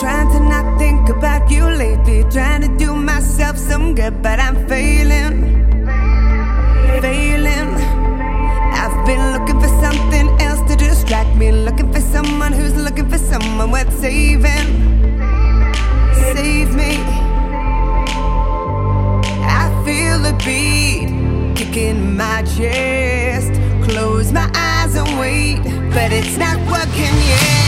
Trying to not think about you lately. Trying to do myself some good, but I'm failing. Failing. I've been looking for something else to distract me. Looking for someone who's looking for someone worth saving. Save me. I feel the beat kicking my chest. Close my eyes and wait, but it's not working yet.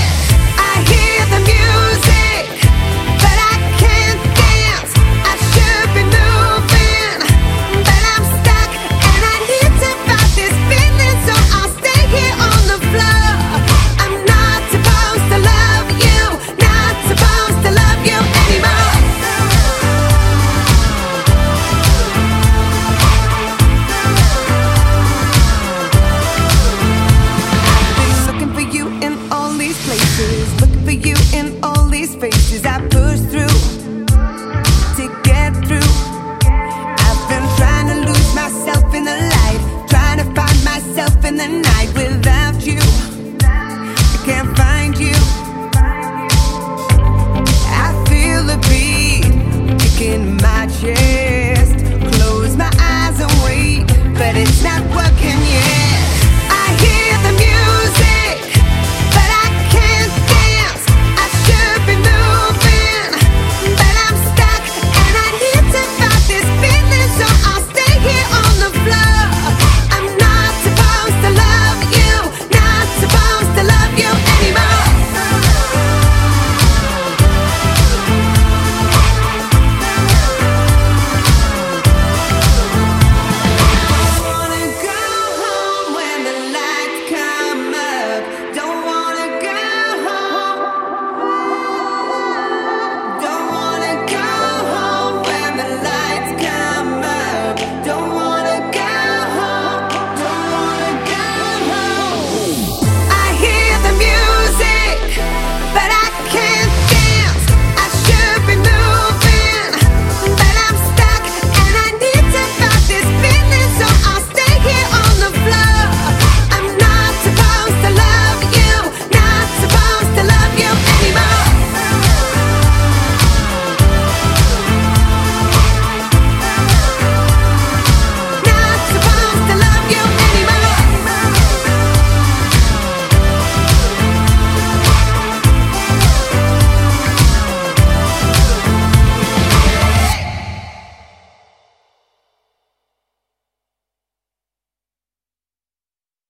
In the night without.